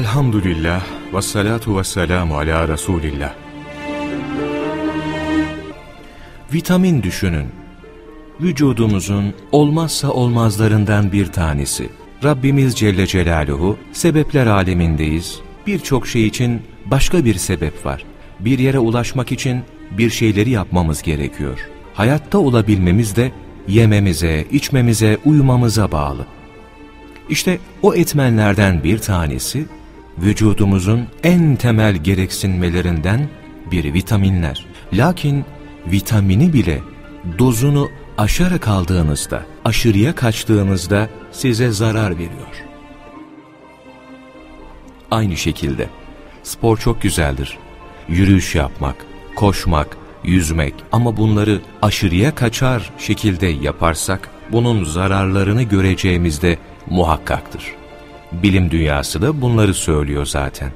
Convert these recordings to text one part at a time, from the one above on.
Elhamdülillah ve salatu ve selamu ala Resulillah. Vitamin düşünün. Vücudumuzun olmazsa olmazlarından bir tanesi. Rabbimiz Celle Celaluhu sebepler alemindeyiz. Birçok şey için başka bir sebep var. Bir yere ulaşmak için bir şeyleri yapmamız gerekiyor. Hayatta olabilmemiz de yememize, içmemize, uyumamıza bağlı. İşte o etmenlerden bir tanesi vücudumuzun en temel gereksinmelerinden bir vitaminler. Lakin vitamini bile dozunu aşarak aldığınızda, aşırıya kaçtığınızda size zarar veriyor. Aynı şekilde spor çok güzeldir. Yürüyüş yapmak, koşmak, yüzmek ama bunları aşırıya kaçar şekilde yaparsak bunun zararlarını göreceğimizde muhakkaktır. Bilim dünyası da bunları söylüyor zaten.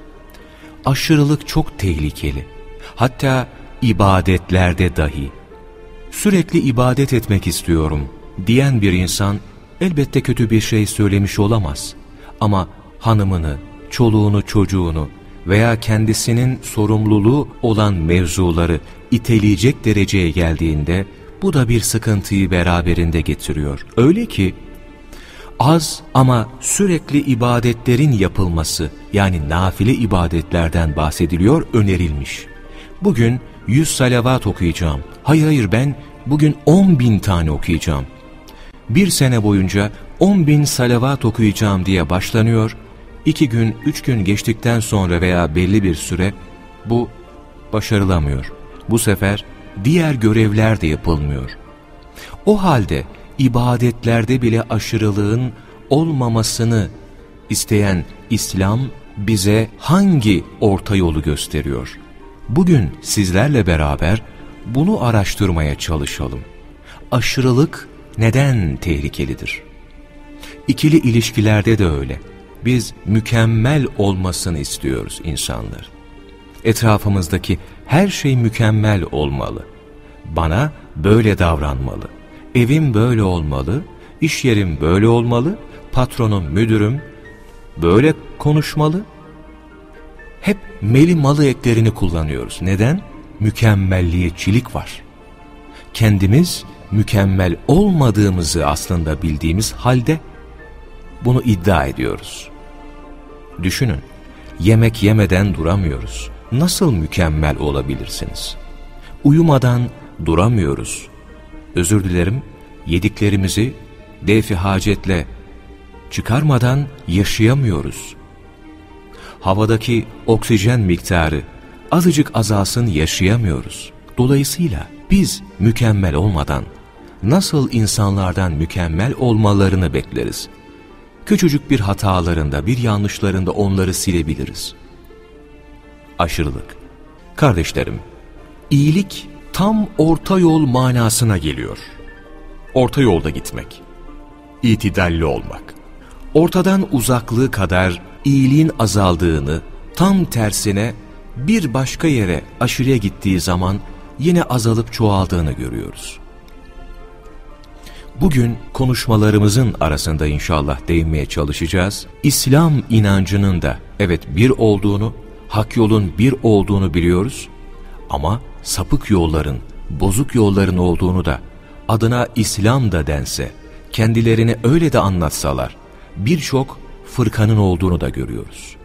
Aşırılık çok tehlikeli. Hatta ibadetlerde dahi. Sürekli ibadet etmek istiyorum diyen bir insan elbette kötü bir şey söylemiş olamaz. Ama hanımını, çoluğunu, çocuğunu veya kendisinin sorumluluğu olan mevzuları iteleyecek dereceye geldiğinde bu da bir sıkıntıyı beraberinde getiriyor. Öyle ki az ama sürekli ibadetlerin yapılması yani nafile ibadetlerden bahsediliyor, önerilmiş. Bugün 100 salavat okuyacağım. Hayır hayır ben bugün 10 bin tane okuyacağım. Bir sene boyunca 10 bin salavat okuyacağım diye başlanıyor. İki gün, üç gün geçtikten sonra veya belli bir süre bu başarılamıyor. Bu sefer diğer görevler de yapılmıyor. O halde ibadetlerde bile aşırılığın olmamasını isteyen İslam bize hangi orta yolu gösteriyor? Bugün sizlerle beraber bunu araştırmaya çalışalım. Aşırılık neden tehlikelidir? İkili ilişkilerde de öyle. Biz mükemmel olmasını istiyoruz insanlar. Etrafımızdaki her şey mükemmel olmalı. Bana böyle davranmalı. Evim böyle olmalı, iş yerim böyle olmalı, patronum, müdürüm böyle konuşmalı. Hep meli malı eklerini kullanıyoruz. Neden? Mükemmelliyetçilik var. Kendimiz mükemmel olmadığımızı aslında bildiğimiz halde bunu iddia ediyoruz. Düşünün, yemek yemeden duramıyoruz. Nasıl mükemmel olabilirsiniz? Uyumadan duramıyoruz. Özür dilerim, yediklerimizi defi hacetle çıkarmadan yaşayamıyoruz. Havadaki oksijen miktarı azıcık azalsın yaşayamıyoruz. Dolayısıyla biz mükemmel olmadan nasıl insanlardan mükemmel olmalarını bekleriz? Küçücük bir hatalarında, bir yanlışlarında onları silebiliriz. Aşırılık. Kardeşlerim, iyilik tam orta yol manasına geliyor. Orta yolda gitmek. İtidalli olmak. Ortadan uzaklığı kadar iyiliğin azaldığını, tam tersine bir başka yere aşırıya gittiği zaman yine azalıp çoğaldığını görüyoruz. Bugün konuşmalarımızın arasında inşallah değinmeye çalışacağız. İslam inancının da evet bir olduğunu, hak yolun bir olduğunu biliyoruz ama sapık yolların, bozuk yolların olduğunu da adına İslam da dense, kendilerini öyle de anlatsalar, birçok fırkanın olduğunu da görüyoruz.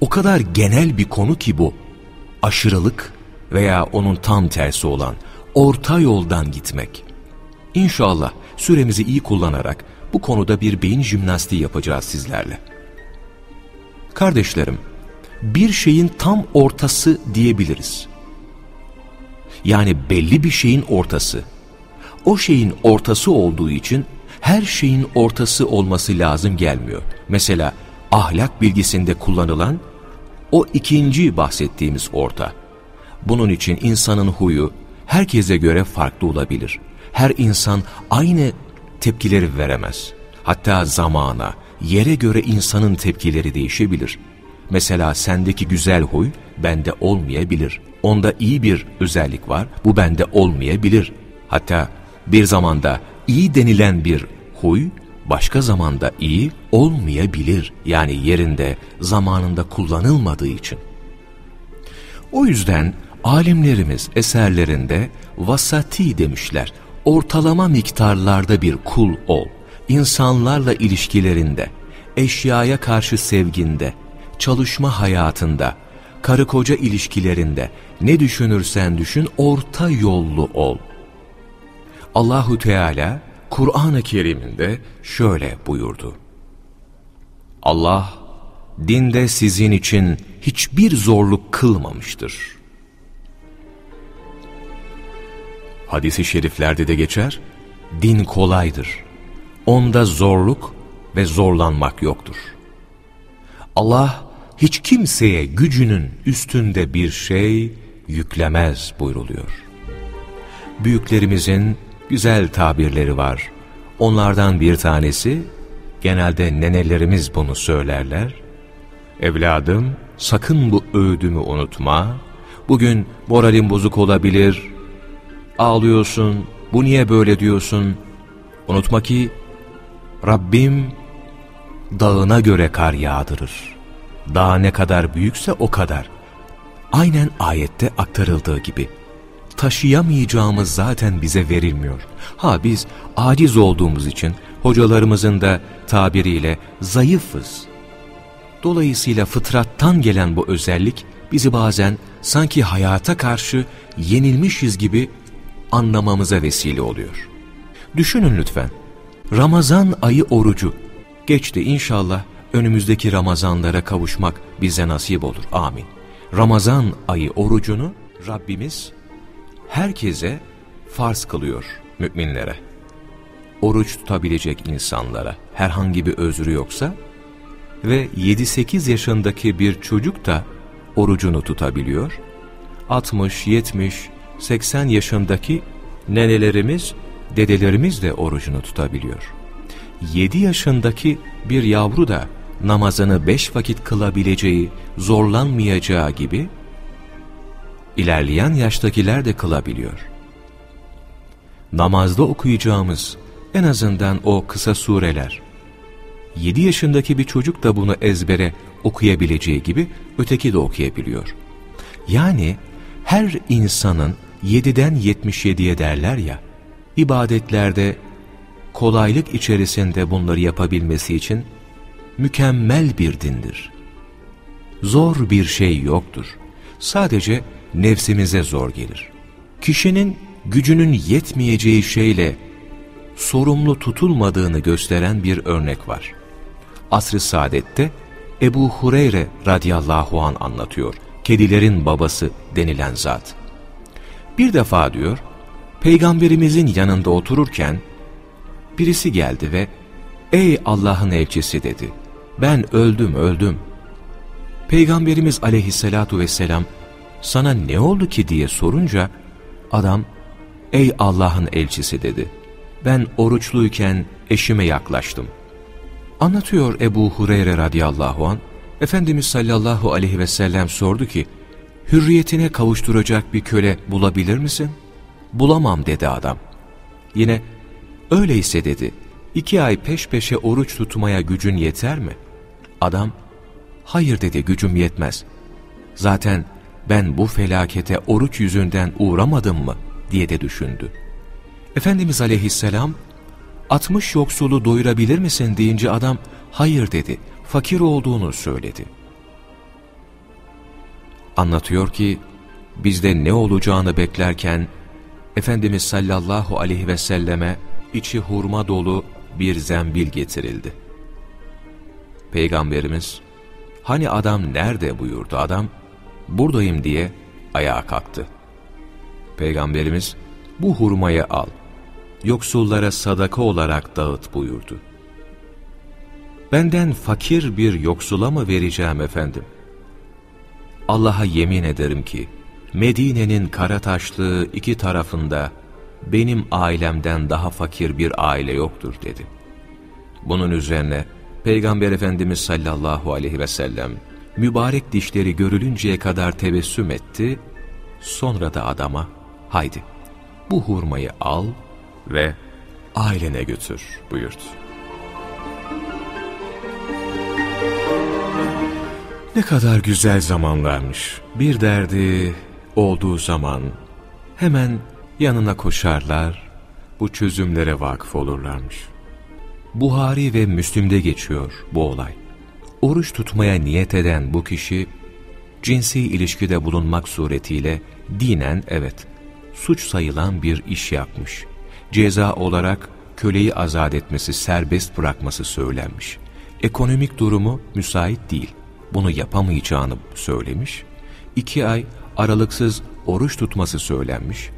O kadar genel bir konu ki bu, aşırılık veya onun tam tersi olan orta yoldan gitmek. İnşallah süremizi iyi kullanarak bu konuda bir beyin jimnastiği yapacağız sizlerle. Kardeşlerim, bir şeyin tam ortası diyebiliriz. Yani belli bir şeyin ortası. O şeyin ortası olduğu için her şeyin ortası olması lazım gelmiyor. Mesela ahlak bilgisinde kullanılan o ikinci bahsettiğimiz orta. Bunun için insanın huyu herkese göre farklı olabilir. Her insan aynı tepkileri veremez. Hatta zamana, yere göre insanın tepkileri değişebilir. Mesela sendeki güzel huy bende olmayabilir. Onda iyi bir özellik var, bu bende olmayabilir. Hatta bir zamanda iyi denilen bir huy başka zamanda iyi olmayabilir. Yani yerinde, zamanında kullanılmadığı için. O yüzden alimlerimiz eserlerinde vasati demişler. Ortalama miktarlarda bir kul ol. İnsanlarla ilişkilerinde, eşyaya karşı sevginde, çalışma hayatında, karı koca ilişkilerinde ne düşünürsen düşün orta yollu ol. Allahu Teala Kur'an-ı Kerim'inde şöyle buyurdu. Allah dinde sizin için hiçbir zorluk kılmamıştır. Hadis-i şeriflerde de geçer, din kolaydır. Onda zorluk ve zorlanmak yoktur. Allah hiç kimseye gücünün üstünde bir şey yüklemez buyruluyor. Büyüklerimizin güzel tabirleri var. Onlardan bir tanesi, genelde nenelerimiz bunu söylerler. Evladım, sakın bu öğüdümü unutma. Bugün moralin bozuk olabilir, ağlıyorsun, bu niye böyle diyorsun. Unutma ki Rabbim dağına göre kar yağdırır. Dağ ne kadar büyükse o kadar. Aynen ayette aktarıldığı gibi. Taşıyamayacağımız zaten bize verilmiyor. Ha biz aciz olduğumuz için hocalarımızın da tabiriyle zayıfız. Dolayısıyla fıtrattan gelen bu özellik bizi bazen sanki hayata karşı yenilmişiz gibi anlamamıza vesile oluyor. Düşünün lütfen. Ramazan ayı orucu. Geçti inşallah önümüzdeki Ramazanlara kavuşmak bize nasip olur. Amin. Ramazan ayı orucunu Rabbimiz herkese farz kılıyor müminlere. Oruç tutabilecek insanlara herhangi bir özrü yoksa ve 7-8 yaşındaki bir çocuk da orucunu tutabiliyor. 60, 70, 80 yaşındaki nenelerimiz, dedelerimiz de orucunu tutabiliyor. 7 yaşındaki bir yavru da namazını 5 vakit kılabileceği, zorlanmayacağı gibi ilerleyen yaştakiler de kılabiliyor. Namazda okuyacağımız en azından o kısa sureler, 7 yaşındaki bir çocuk da bunu ezbere okuyabileceği gibi öteki de okuyabiliyor. Yani her insanın 7'den 77'ye derler ya, ibadetlerde kolaylık içerisinde bunları yapabilmesi için mükemmel bir dindir. Zor bir şey yoktur. Sadece nefsimize zor gelir. Kişinin gücünün yetmeyeceği şeyle sorumlu tutulmadığını gösteren bir örnek var. Asr-ı Saadet'te Ebu Hureyre radıyallahu an anlatıyor. Kedilerin babası denilen zat. Bir defa diyor, Peygamberimizin yanında otururken birisi geldi ve ''Ey Allah'ın elçisi'' dedi. ''Ben öldüm öldüm.'' Peygamberimiz aleyhissalatu vesselam sana ne oldu ki diye sorunca adam ''Ey Allah'ın elçisi'' dedi. ''Ben oruçluyken eşime yaklaştım.'' Anlatıyor Ebu Hureyre radıyallahu an. Efendimiz sallallahu aleyhi ve sellem sordu ki, hürriyetine kavuşturacak bir köle bulabilir misin? Bulamam dedi adam. Yine, öyleyse dedi, iki ay peş peşe oruç tutmaya gücün yeter mi? Adam, hayır dedi gücüm yetmez. Zaten ben bu felakete oruç yüzünden uğramadım mı diye de düşündü. Efendimiz aleyhisselam 60 yoksulu doyurabilir misin deyince adam hayır dedi fakir olduğunu söyledi. Anlatıyor ki bizde ne olacağını beklerken Efendimiz sallallahu aleyhi ve selleme içi hurma dolu bir zembil getirildi. Peygamberimiz hani adam nerede buyurdu adam buradayım diye ayağa kalktı. Peygamberimiz bu hurmayı al yoksullara sadaka olarak dağıt buyurdu. Benden fakir bir yoksula mı vereceğim efendim? Allah'a yemin ederim ki, Medine'nin kara iki tarafında benim ailemden daha fakir bir aile yoktur dedi. Bunun üzerine Peygamber Efendimiz sallallahu aleyhi ve sellem mübarek dişleri görülünceye kadar tebessüm etti, sonra da adama haydi bu hurmayı al ve ailene götür buyurdu. Ne kadar güzel zamanlarmış. Bir derdi olduğu zaman hemen yanına koşarlar, bu çözümlere vakıf olurlarmış. Buhari ve Müslim'de geçiyor bu olay. Oruç tutmaya niyet eden bu kişi, cinsi ilişkide bulunmak suretiyle dinen evet, suç sayılan bir iş yapmış. Ceza olarak köleyi azat etmesi, serbest bırakması söylenmiş. Ekonomik durumu müsait değil. Bunu yapamayacağını söylemiş. İki ay aralıksız oruç tutması söylenmiş.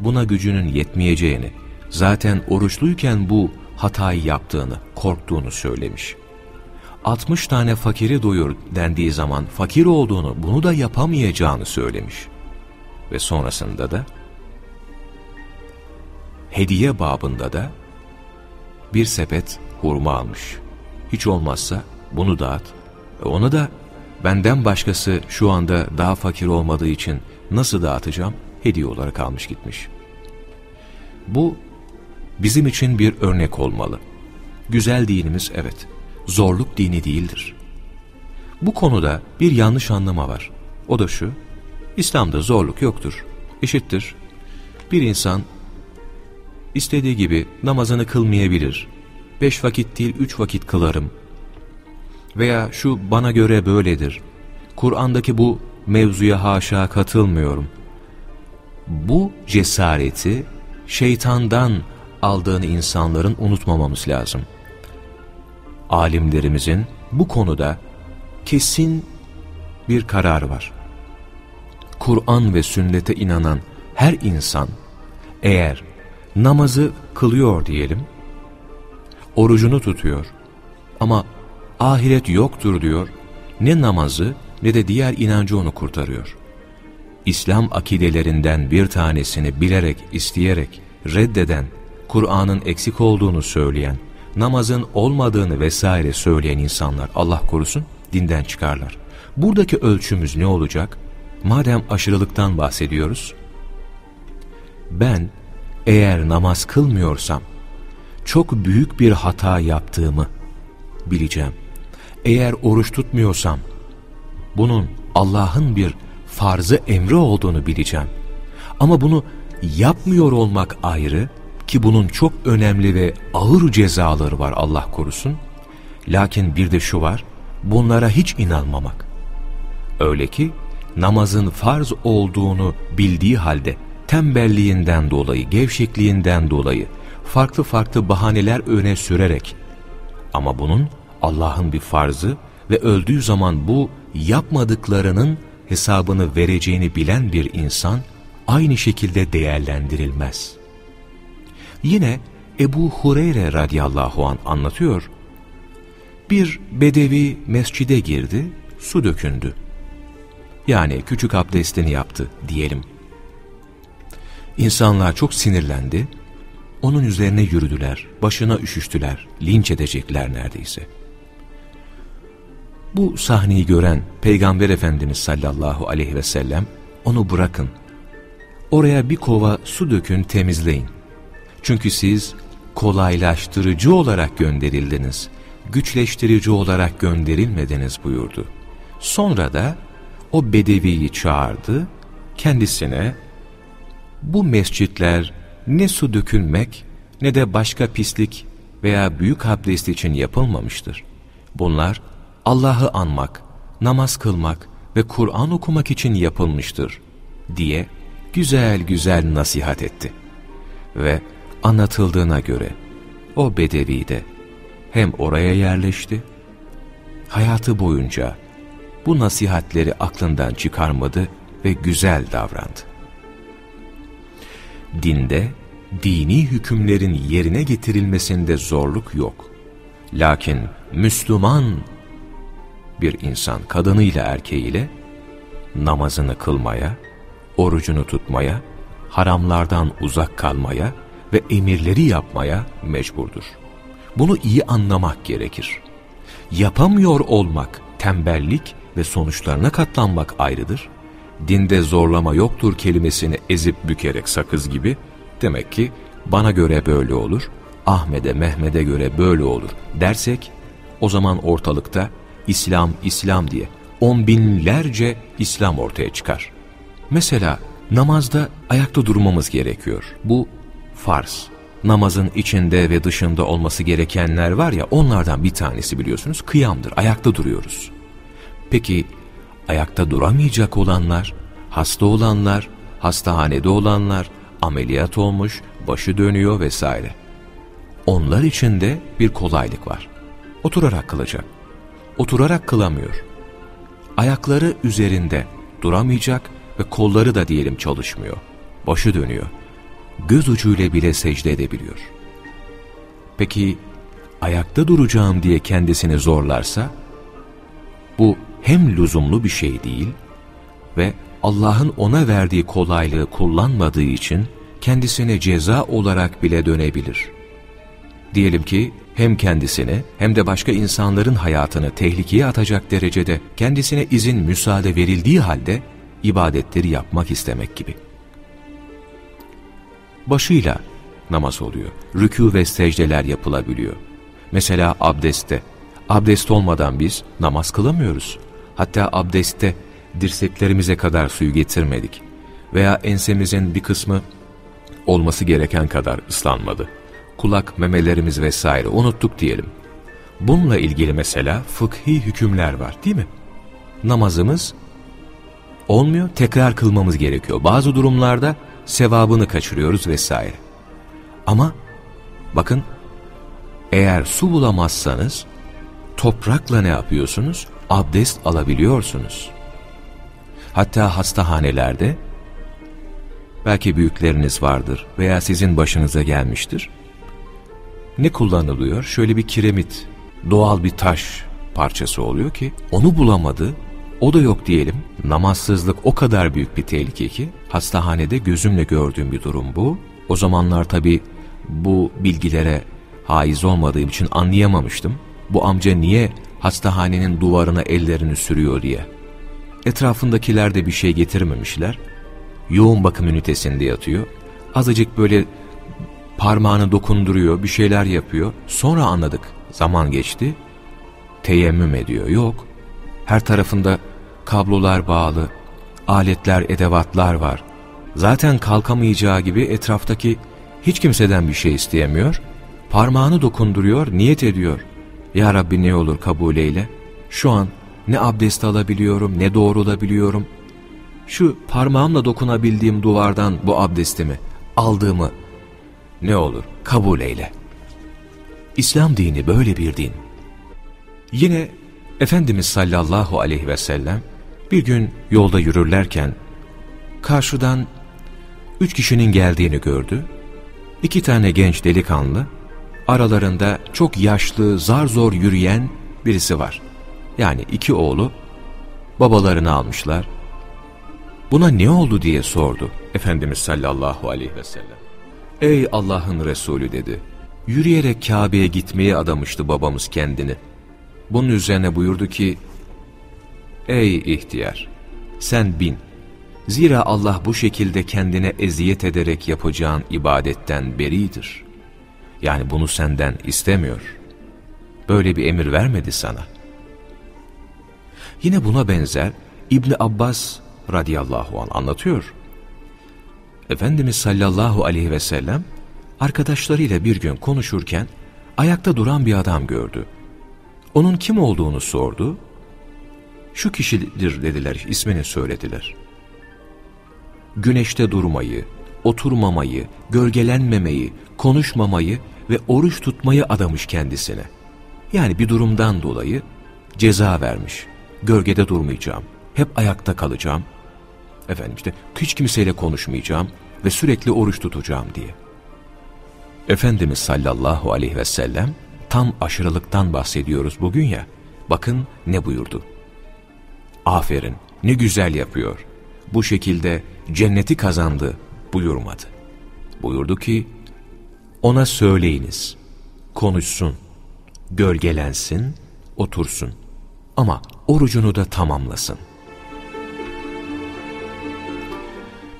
Buna gücünün yetmeyeceğini, zaten oruçluyken bu hatayı yaptığını, korktuğunu söylemiş. 60 tane fakiri doyur dendiği zaman fakir olduğunu, bunu da yapamayacağını söylemiş. Ve sonrasında da hediye babında da bir sepet hurma almış. Hiç olmazsa bunu dağıt. E ona da benden başkası şu anda daha fakir olmadığı için nasıl dağıtacağım? Hediye olarak almış gitmiş. Bu bizim için bir örnek olmalı. Güzel dinimiz evet, zorluk dini değildir. Bu konuda bir yanlış anlama var. O da şu, İslam'da zorluk yoktur, eşittir. Bir insan istediği gibi namazını kılmayabilir. Beş vakit değil üç vakit kılarım. Veya şu bana göre böyledir. Kur'an'daki bu mevzuya haşa katılmıyorum. Bu cesareti şeytandan aldığını insanların unutmamamız lazım. Alimlerimizin bu konuda kesin bir karar var. Kur'an ve sünnete inanan her insan eğer namazı kılıyor diyelim, orucunu tutuyor ama ahiret yoktur diyor, ne namazı ne de diğer inancı onu kurtarıyor. İslam akidelerinden bir tanesini bilerek, isteyerek reddeden, Kur'an'ın eksik olduğunu söyleyen, namazın olmadığını vesaire söyleyen insanlar Allah korusun dinden çıkarlar. Buradaki ölçümüz ne olacak? Madem aşırılıktan bahsediyoruz, ben eğer namaz kılmıyorsam çok büyük bir hata yaptığımı bileceğim. Eğer oruç tutmuyorsam bunun Allah'ın bir farzı emri olduğunu bileceğim. Ama bunu yapmıyor olmak ayrı ki bunun çok önemli ve ağır cezaları var Allah korusun. Lakin bir de şu var, bunlara hiç inanmamak. Öyle ki namazın farz olduğunu bildiği halde tembelliğinden dolayı, gevşekliğinden dolayı farklı farklı bahaneler öne sürerek ama bunun Allah'ın bir farzı ve öldüğü zaman bu yapmadıklarının hesabını vereceğini bilen bir insan aynı şekilde değerlendirilmez. Yine Ebu Hureyre radıyallahu an anlatıyor. Bir bedevi mescide girdi, su dökündü. Yani küçük abdestini yaptı diyelim. İnsanlar çok sinirlendi. Onun üzerine yürüdüler, başına üşüştüler, linç edecekler neredeyse. Bu sahneyi gören Peygamber Efendimiz sallallahu aleyhi ve sellem onu bırakın. Oraya bir kova su dökün temizleyin. Çünkü siz kolaylaştırıcı olarak gönderildiniz, güçleştirici olarak gönderilmediniz buyurdu. Sonra da o bedeviyi çağırdı, kendisine bu mescitler ne su dökülmek ne de başka pislik veya büyük abdest için yapılmamıştır. Bunlar Allah'ı anmak, namaz kılmak ve Kur'an okumak için yapılmıştır diye güzel güzel nasihat etti. Ve anlatıldığına göre o bedevi de hem oraya yerleşti, hayatı boyunca bu nasihatleri aklından çıkarmadı ve güzel davrandı dinde dini hükümlerin yerine getirilmesinde zorluk yok. Lakin Müslüman bir insan kadınıyla erkeğiyle namazını kılmaya, orucunu tutmaya, haramlardan uzak kalmaya ve emirleri yapmaya mecburdur. Bunu iyi anlamak gerekir. Yapamıyor olmak, tembellik ve sonuçlarına katlanmak ayrıdır dinde zorlama yoktur kelimesini ezip bükerek sakız gibi, demek ki bana göre böyle olur, Ahmet'e Mehmet'e göre böyle olur dersek, o zaman ortalıkta İslam İslam diye on binlerce İslam ortaya çıkar. Mesela namazda ayakta durmamız gerekiyor. Bu farz. Namazın içinde ve dışında olması gerekenler var ya onlardan bir tanesi biliyorsunuz kıyamdır. Ayakta duruyoruz. Peki ayakta duramayacak olanlar, hasta olanlar, hastahanede olanlar, ameliyat olmuş, başı dönüyor vesaire. Onlar için de bir kolaylık var. Oturarak kılacak. Oturarak kılamıyor. Ayakları üzerinde duramayacak ve kolları da diyelim çalışmıyor. Başı dönüyor. Göz ucuyla bile secde edebiliyor. Peki ayakta duracağım diye kendisini zorlarsa bu hem lüzumlu bir şey değil ve Allah'ın ona verdiği kolaylığı kullanmadığı için kendisine ceza olarak bile dönebilir. Diyelim ki hem kendisini hem de başka insanların hayatını tehlikeye atacak derecede kendisine izin müsaade verildiği halde ibadetleri yapmak istemek gibi. Başıyla namaz oluyor. Rükû ve secdeler yapılabiliyor. Mesela abdestte. Abdest olmadan biz namaz kılamıyoruz. Hatta abdestte dirseklerimize kadar suyu getirmedik. Veya ensemizin bir kısmı olması gereken kadar ıslanmadı. Kulak, memelerimiz vesaire unuttuk diyelim. Bununla ilgili mesela fıkhi hükümler var değil mi? Namazımız olmuyor, tekrar kılmamız gerekiyor. Bazı durumlarda sevabını kaçırıyoruz vesaire. Ama bakın eğer su bulamazsanız toprakla ne yapıyorsunuz? Abdest alabiliyorsunuz. Hatta hastahanelerde belki büyükleriniz vardır veya sizin başınıza gelmiştir. Ne kullanılıyor? Şöyle bir kiremit, doğal bir taş parçası oluyor ki onu bulamadı, o da yok diyelim. Namazsızlık o kadar büyük bir tehlike ki hastahanede gözümle gördüğüm bir durum bu. O zamanlar tabi bu bilgilere haiz olmadığım için anlayamamıştım. Bu amca niye hastahanenin duvarına ellerini sürüyor diye. Etrafındakiler de bir şey getirmemişler. Yoğun bakım ünitesinde yatıyor. Azıcık böyle parmağını dokunduruyor, bir şeyler yapıyor. Sonra anladık. Zaman geçti. Teyemmüm ediyor. Yok. Her tarafında kablolar bağlı, aletler, edevatlar var. Zaten kalkamayacağı gibi etraftaki hiç kimseden bir şey isteyemiyor. Parmağını dokunduruyor, niyet ediyor. Ya Rabbi ne olur kabul eyle. Şu an ne abdest alabiliyorum, ne doğrulabiliyorum. Şu parmağımla dokunabildiğim duvardan bu abdestimi, aldığımı ne olur kabul eyle. İslam dini böyle bir din. Yine Efendimiz sallallahu aleyhi ve sellem bir gün yolda yürürlerken karşıdan üç kişinin geldiğini gördü. İki tane genç delikanlı, aralarında çok yaşlı, zar zor yürüyen birisi var. Yani iki oğlu babalarını almışlar. Buna ne oldu diye sordu Efendimiz sallallahu aleyhi ve sellem. Ey Allah'ın Resulü dedi. Yürüyerek Kabe'ye gitmeye adamıştı babamız kendini. Bunun üzerine buyurdu ki, Ey ihtiyar! Sen bin. Zira Allah bu şekilde kendine eziyet ederek yapacağın ibadetten beridir. Yani bunu senden istemiyor. Böyle bir emir vermedi sana. Yine buna benzer İbni Abbas radıyallahu an anlatıyor. Efendimiz sallallahu aleyhi ve sellem arkadaşlarıyla bir gün konuşurken ayakta duran bir adam gördü. Onun kim olduğunu sordu. Şu kişidir dediler, ismini söylediler. Güneşte durmayı, oturmamayı, gölgelenmemeyi, konuşmamayı ve oruç tutmayı adamış kendisine. Yani bir durumdan dolayı ceza vermiş. Gölgede durmayacağım, hep ayakta kalacağım. Efendim işte hiç kimseyle konuşmayacağım ve sürekli oruç tutacağım diye. Efendimiz sallallahu aleyhi ve sellem tam aşırılıktan bahsediyoruz bugün ya. Bakın ne buyurdu. Aferin ne güzel yapıyor. Bu şekilde cenneti kazandı buyurmadı. Buyurdu ki ona söyleyiniz, konuşsun, gölgelensin, otursun ama orucunu da tamamlasın.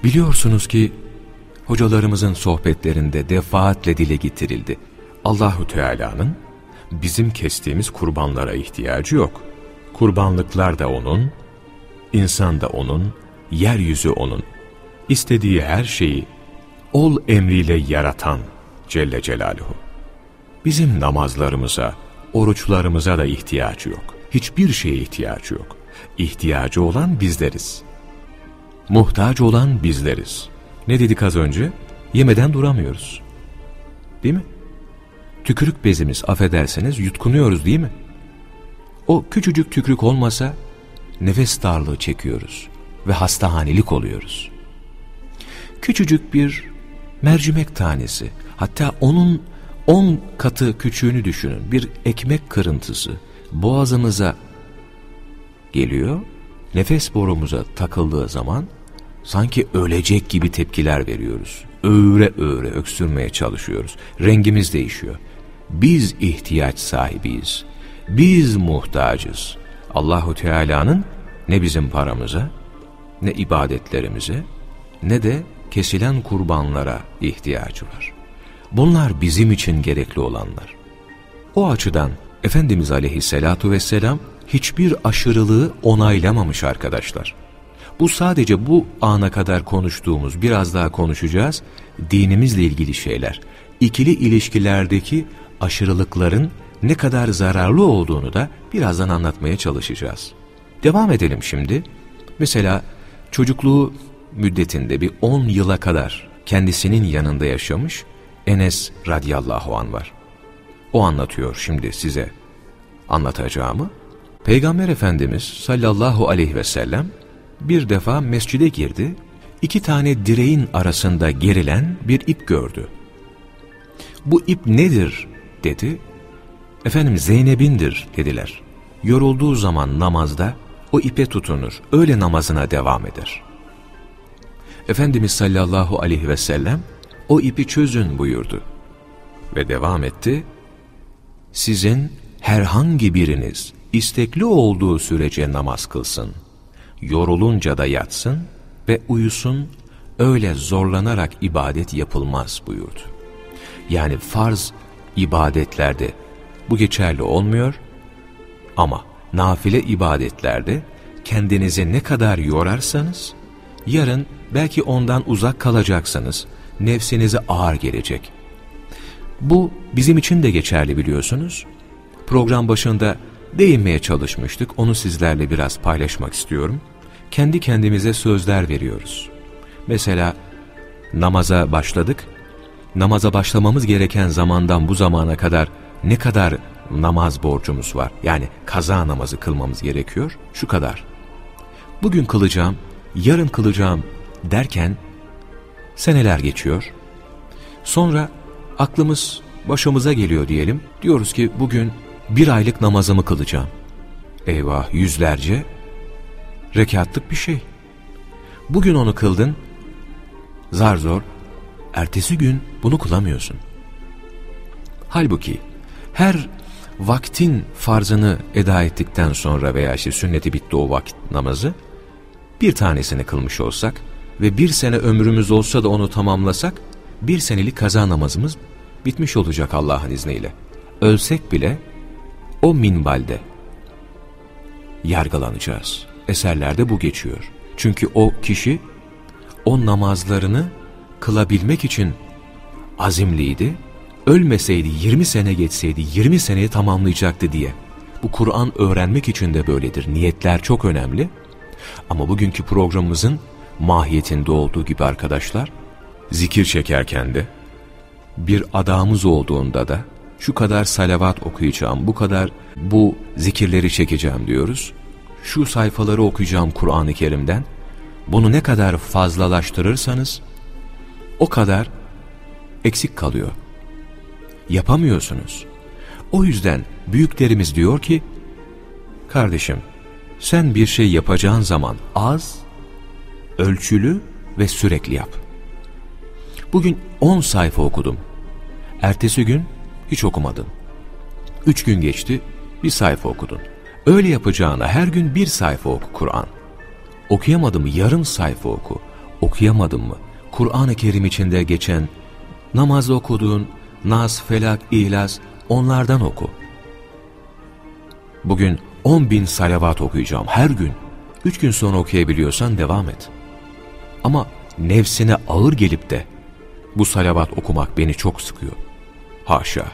Biliyorsunuz ki hocalarımızın sohbetlerinde defaatle dile getirildi. Allahu Teala'nın bizim kestiğimiz kurbanlara ihtiyacı yok. Kurbanlıklar da O'nun, insan da O'nun, yeryüzü O'nun. İstediği her şeyi ol emriyle yaratan Celle Celaluhu. Bizim namazlarımıza, oruçlarımıza da ihtiyacı yok. Hiçbir şeye ihtiyacı yok. İhtiyacı olan bizleriz. Muhtaç olan bizleriz. Ne dedik az önce? Yemeden duramıyoruz. Değil mi? Tükürük bezimiz affederseniz yutkunuyoruz değil mi? O küçücük tükürük olmasa nefes darlığı çekiyoruz ve hastahanelik oluyoruz. Küçücük bir mercimek tanesi hatta onun on katı küçüğünü düşünün bir ekmek kırıntısı boğazımıza geliyor nefes borumuza takıldığı zaman sanki ölecek gibi tepkiler veriyoruz. Öğre öğre öksürmeye çalışıyoruz. Rengimiz değişiyor. Biz ihtiyaç sahibiyiz. Biz muhtacız. Allahu Teala'nın ne bizim paramıza, ne ibadetlerimize, ne de kesilen kurbanlara ihtiyacı var. Bunlar bizim için gerekli olanlar. O açıdan Efendimiz Aleyhisselatu Vesselam hiçbir aşırılığı onaylamamış arkadaşlar. Bu sadece bu ana kadar konuştuğumuz, biraz daha konuşacağız, dinimizle ilgili şeyler. İkili ilişkilerdeki aşırılıkların ne kadar zararlı olduğunu da birazdan anlatmaya çalışacağız. Devam edelim şimdi. Mesela çocukluğu müddetinde bir 10 yıla kadar kendisinin yanında yaşamış Enes radıyallahu an var. O anlatıyor şimdi size anlatacağımı. Peygamber Efendimiz sallallahu aleyhi ve sellem bir defa mescide girdi, iki tane direğin arasında gerilen bir ip gördü. Bu ip nedir dedi. Efendim Zeynep'indir dediler. Yorulduğu zaman namazda o ipe tutunur, öyle namazına devam eder. Efendimiz sallallahu aleyhi ve sellem o ipi çözün buyurdu. Ve devam etti. Sizin herhangi biriniz istekli olduğu sürece namaz kılsın. Yorulunca da yatsın ve uyusun, öyle zorlanarak ibadet yapılmaz buyurdu. Yani farz ibadetlerde bu geçerli olmuyor ama nafile ibadetlerde kendinizi ne kadar yorarsanız, yarın belki ondan uzak kalacaksınız, nefsinize ağır gelecek. Bu bizim için de geçerli biliyorsunuz. Program başında değinmeye çalışmıştık, onu sizlerle biraz paylaşmak istiyorum. Kendi kendimize sözler veriyoruz. Mesela namaza başladık, namaza başlamamız gereken zamandan bu zamana kadar ne kadar namaz borcumuz var? Yani kaza namazı kılmamız gerekiyor, şu kadar. Bugün kılacağım, yarın kılacağım derken seneler geçiyor. Sonra aklımız başımıza geliyor diyelim. Diyoruz ki bugün bir aylık namazımı kılacağım. Eyvah yüzlerce rekatlık bir şey. Bugün onu kıldın, zar zor, ertesi gün bunu kılamıyorsun. Halbuki her vaktin farzını eda ettikten sonra veya işte sünneti bitti o vakit namazı, bir tanesini kılmış olsak ve bir sene ömrümüz olsa da onu tamamlasak, bir senelik kaza namazımız bitmiş olacak Allah'ın izniyle. Ölsek bile o minbalde yargılanacağız. Eserlerde bu geçiyor. Çünkü o kişi o namazlarını kılabilmek için azimliydi. Ölmeseydi 20 sene geçseydi 20 seneyi tamamlayacaktı diye. Bu Kur'an öğrenmek için de böyledir. Niyetler çok önemli. Ama bugünkü programımızın mahiyetinde olduğu gibi arkadaşlar, zikir çekerken de, bir adamız olduğunda da, şu kadar salavat okuyacağım, bu kadar bu zikirleri çekeceğim diyoruz. Şu sayfaları okuyacağım Kur'an-ı Kerim'den. Bunu ne kadar fazlalaştırırsanız o kadar eksik kalıyor. Yapamıyorsunuz. O yüzden büyüklerimiz diyor ki, kardeşim sen bir şey yapacağın zaman az, ölçülü ve sürekli yap. Bugün 10 sayfa okudum. Ertesi gün hiç okumadın. Üç gün geçti, bir sayfa okudun. Öyle yapacağına her gün bir sayfa oku Kur'an. Okuyamadım mı yarım sayfa oku. Okuyamadım mı? Kur'an-ı Kerim içinde geçen namazda okuduğun Nas, Felak, İhlas onlardan oku. Bugün on bin salavat okuyacağım her gün. Üç gün sonra okuyabiliyorsan devam et. Ama nefsine ağır gelip de bu salavat okumak beni çok sıkıyor. Haşa.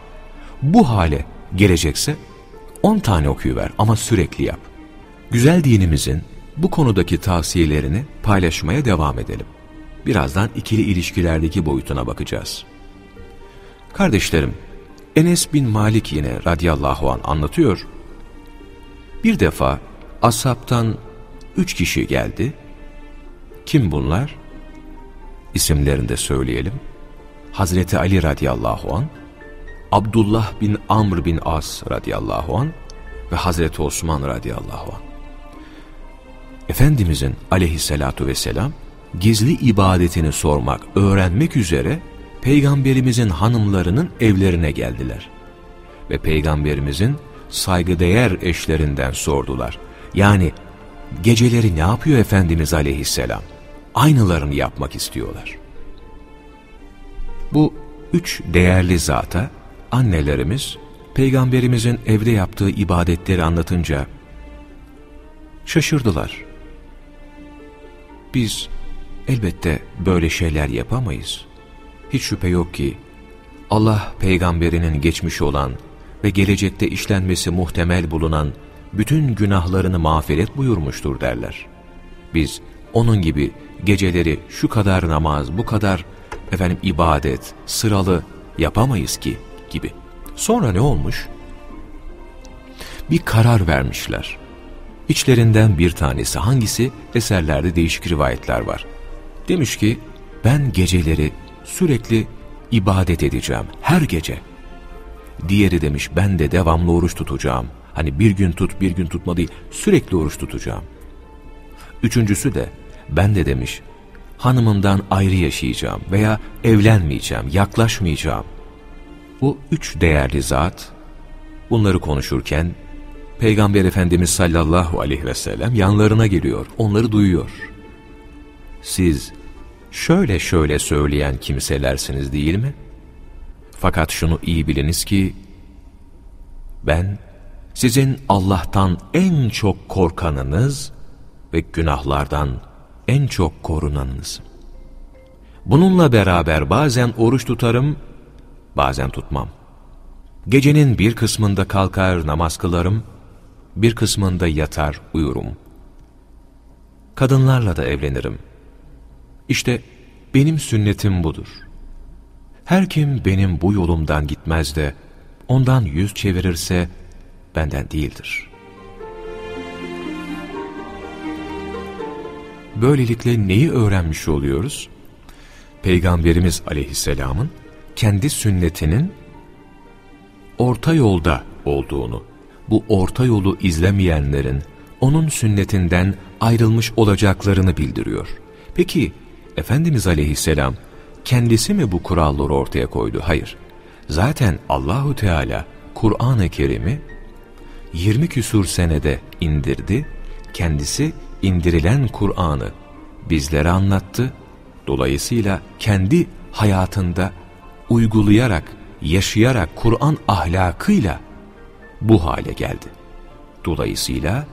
Bu hale gelecekse on tane okuyuver ama sürekli yap. Güzel dinimizin bu konudaki tavsiyelerini paylaşmaya devam edelim. Birazdan ikili ilişkilerdeki boyutuna bakacağız. Kardeşlerim, Enes bin Malik yine radıyallahu an anlatıyor. Bir defa asaptan üç kişi geldi. Kim bunlar? İsimlerini de söyleyelim. Hazreti Ali radıyallahu an, Abdullah bin Amr bin As radıyallahu an ve Hazreti Osman radıyallahu an. Efendimizin aleyhissalatu vesselam gizli ibadetini sormak, öğrenmek üzere Peygamberimizin hanımlarının evlerine geldiler. Ve Peygamberimizin saygıdeğer eşlerinden sordular. Yani geceleri ne yapıyor Efendimiz aleyhisselam? Aynılarını yapmak istiyorlar. Bu üç değerli zata annelerimiz Peygamberimizin evde yaptığı ibadetleri anlatınca şaşırdılar. Biz elbette böyle şeyler yapamayız. Hiç şüphe yok ki Allah peygamberinin geçmiş olan ve gelecekte işlenmesi muhtemel bulunan bütün günahlarını mağfiret buyurmuştur derler. Biz onun gibi geceleri şu kadar namaz, bu kadar efendim ibadet, sıralı yapamayız ki gibi. Sonra ne olmuş? Bir karar vermişler. İçlerinden bir tanesi hangisi eserlerde değişik rivayetler var. Demiş ki ben geceleri sürekli ibadet edeceğim her gece. Diğeri demiş ben de devamlı oruç tutacağım. Hani bir gün tut bir gün tutma değil sürekli oruç tutacağım. Üçüncüsü de ben de demiş hanımımdan ayrı yaşayacağım veya evlenmeyeceğim, yaklaşmayacağım. Bu üç değerli zat bunları konuşurken Peygamber Efendimiz sallallahu aleyhi ve sellem yanlarına geliyor, onları duyuyor. Siz şöyle şöyle söyleyen kimselersiniz değil mi? Fakat şunu iyi biliniz ki, ben sizin Allah'tan en çok korkanınız ve günahlardan en çok korunanınızım. Bununla beraber bazen oruç tutarım, bazen tutmam. Gecenin bir kısmında kalkar namaz kılarım, bir kısmında yatar uyurum. Kadınlarla da evlenirim. İşte benim sünnetim budur. Her kim benim bu yolumdan gitmez de ondan yüz çevirirse benden değildir. Böylelikle neyi öğrenmiş oluyoruz? Peygamberimiz aleyhisselamın kendi sünnetinin orta yolda olduğunu, bu orta yolu izlemeyenlerin onun sünnetinden ayrılmış olacaklarını bildiriyor. Peki Efendimiz aleyhisselam kendisi mi bu kuralları ortaya koydu? Hayır. Zaten Allahu Teala Kur'an-ı Kerim'i 20 küsur senede indirdi. Kendisi indirilen Kur'an'ı bizlere anlattı. Dolayısıyla kendi hayatında uygulayarak, yaşayarak Kur'an ahlakıyla bu hale geldi. Dolayısıyla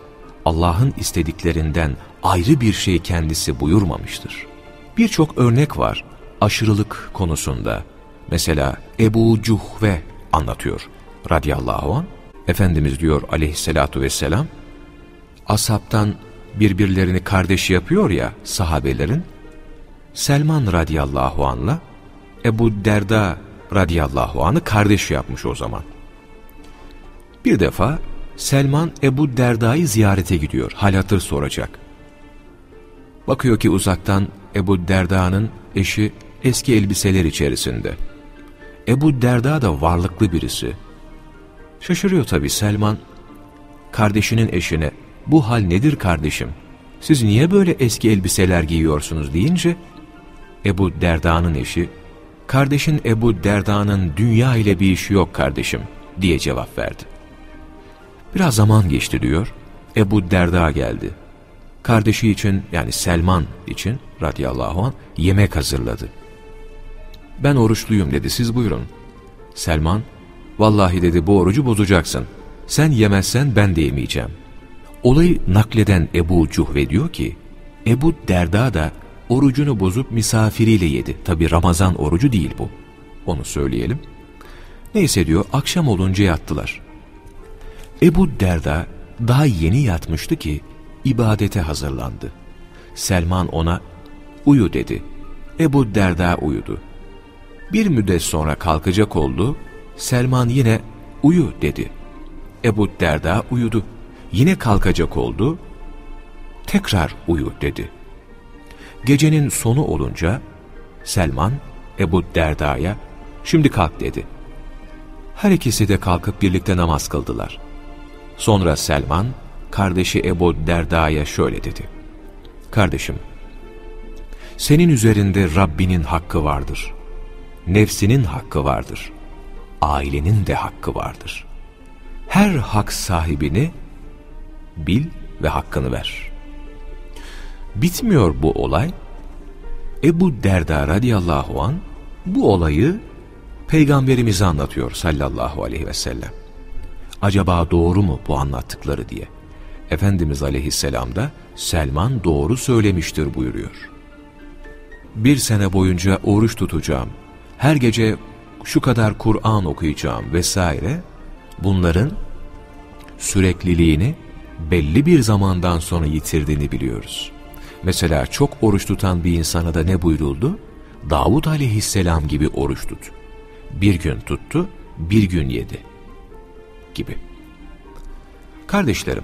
Allah'ın istediklerinden ayrı bir şey kendisi buyurmamıştır. Birçok örnek var aşırılık konusunda. Mesela Ebu Cuhve anlatıyor radiyallahu an. Efendimiz diyor aleyhissalatu vesselam, asaptan birbirlerini kardeş yapıyor ya sahabelerin, Selman radiyallahu anla Ebu Derda radiyallahu anı kardeş yapmış o zaman. Bir defa Selman Ebu Derda'yı ziyarete gidiyor, hal hatır soracak. Bakıyor ki uzaktan Ebu Derda'nın eşi eski elbiseler içerisinde. Ebu Derda da varlıklı birisi. Şaşırıyor tabi Selman. Kardeşinin eşine bu hal nedir kardeşim? Siz niye böyle eski elbiseler giyiyorsunuz deyince Ebu Derda'nın eşi kardeşin Ebu Derda'nın dünya ile bir işi yok kardeşim diye cevap verdi. Biraz zaman geçti diyor. Ebu Derda geldi. Kardeşi için yani Selman için radıyallahu anh yemek hazırladı. Ben oruçluyum dedi siz buyurun. Selman vallahi dedi bu orucu bozacaksın. Sen yemezsen ben de yemeyeceğim. Olayı nakleden Ebu Cuhve diyor ki, Ebu Derda da orucunu bozup misafiriyle yedi. Tabi Ramazan orucu değil bu. Onu söyleyelim. Neyse diyor, akşam olunca yattılar. Ebu Derda daha yeni yatmıştı ki ibadete hazırlandı. Selman ona uyu dedi. Ebu Derda uyudu. Bir müddet sonra kalkacak oldu. Selman yine uyu dedi. Ebu Derda uyudu. Yine kalkacak oldu. Tekrar uyu dedi. Gecenin sonu olunca Selman Ebu Derda'ya şimdi kalk dedi. Her ikisi de kalkıp birlikte namaz kıldılar. Sonra Selman kardeşi Ebu Derda'ya şöyle dedi. Kardeşim, senin üzerinde Rabbinin hakkı vardır. Nefsinin hakkı vardır. Ailenin de hakkı vardır. Her hak sahibini bil ve hakkını ver. Bitmiyor bu olay. Ebu Derda radıyallahu an bu olayı peygamberimize anlatıyor sallallahu aleyhi ve sellem. Acaba doğru mu bu anlattıkları diye. Efendimiz aleyhisselam da Selman doğru söylemiştir buyuruyor. Bir sene boyunca oruç tutacağım, her gece şu kadar Kur'an okuyacağım vesaire bunların sürekliliğini belli bir zamandan sonra yitirdiğini biliyoruz. Mesela çok oruç tutan bir insana da ne buyuruldu? Davud aleyhisselam gibi oruç tut. Bir gün tuttu, bir gün yedi. Gibi. Kardeşlerim,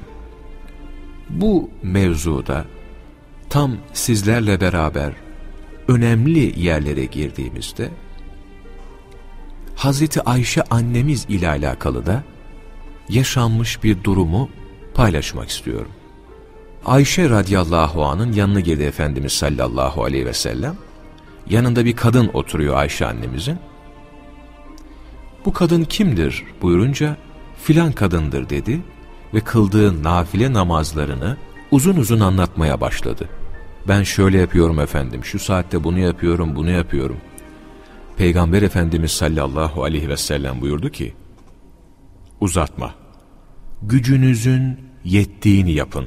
bu mevzuda tam sizlerle beraber önemli yerlere girdiğimizde Hazreti Ayşe annemiz ile alakalı da yaşanmış bir durumu paylaşmak istiyorum. Ayşe radıyallahu anın yanına girdi Efendimiz sallallahu aleyhi ve sellem. Yanında bir kadın oturuyor Ayşe annemizin. Bu kadın kimdir buyurunca filan kadındır dedi ve kıldığı nafile namazlarını uzun uzun anlatmaya başladı. Ben şöyle yapıyorum efendim, şu saatte bunu yapıyorum, bunu yapıyorum. Peygamber Efendimiz sallallahu aleyhi ve sellem buyurdu ki, uzatma, gücünüzün yettiğini yapın.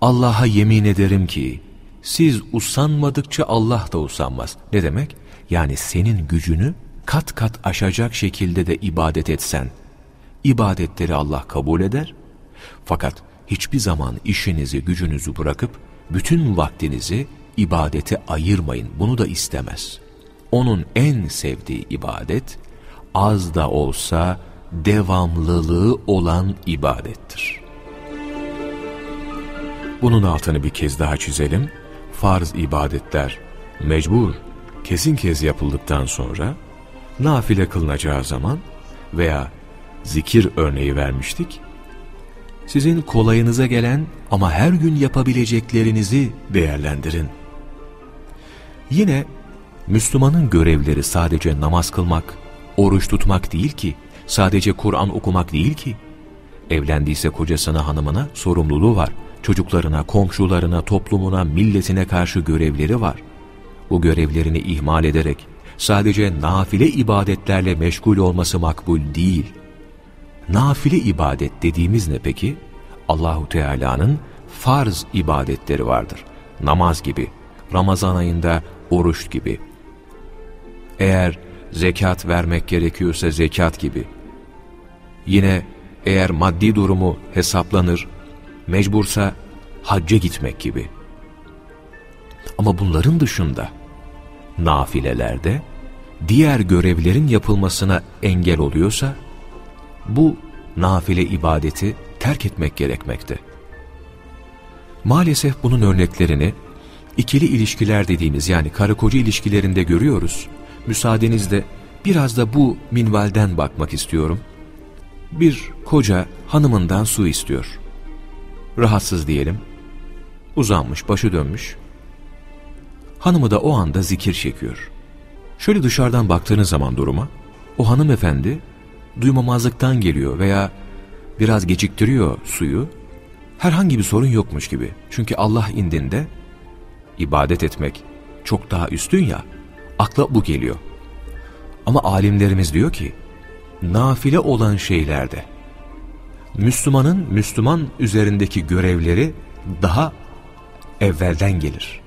Allah'a yemin ederim ki, siz usanmadıkça Allah da usanmaz. Ne demek? Yani senin gücünü kat kat aşacak şekilde de ibadet etsen, ibadetleri Allah kabul eder. Fakat hiçbir zaman işinizi, gücünüzü bırakıp bütün vaktinizi ibadete ayırmayın. Bunu da istemez. Onun en sevdiği ibadet az da olsa devamlılığı olan ibadettir. Bunun altını bir kez daha çizelim. Farz ibadetler mecbur, kesin kez yapıldıktan sonra nafile kılınacağı zaman veya zikir örneği vermiştik. Sizin kolayınıza gelen ama her gün yapabileceklerinizi değerlendirin. Yine Müslümanın görevleri sadece namaz kılmak, oruç tutmak değil ki, sadece Kur'an okumak değil ki. Evlendiyse kocasına hanımına sorumluluğu var. Çocuklarına, komşularına, toplumuna, milletine karşı görevleri var. Bu görevlerini ihmal ederek sadece nafile ibadetlerle meşgul olması makbul değil. Nafile ibadet dediğimiz ne peki? Allahu Teala'nın farz ibadetleri vardır. Namaz gibi, Ramazan ayında oruç gibi. Eğer zekat vermek gerekiyorsa zekat gibi. Yine eğer maddi durumu hesaplanır, mecbursa hacca gitmek gibi. Ama bunların dışında nafilelerde diğer görevlerin yapılmasına engel oluyorsa bu nafile ibadeti terk etmek gerekmekte. Maalesef bunun örneklerini ikili ilişkiler dediğimiz yani karı koca ilişkilerinde görüyoruz. Müsaadenizle biraz da bu minvalden bakmak istiyorum. Bir koca hanımından su istiyor. Rahatsız diyelim. Uzanmış, başı dönmüş. Hanımı da o anda zikir çekiyor. Şöyle dışarıdan baktığınız zaman duruma, o hanımefendi duymamazlıktan geliyor veya biraz geciktiriyor suyu, herhangi bir sorun yokmuş gibi. Çünkü Allah indinde ibadet etmek çok daha üstün ya, akla bu geliyor. Ama alimlerimiz diyor ki, nafile olan şeylerde, Müslümanın Müslüman üzerindeki görevleri daha evvelden gelir.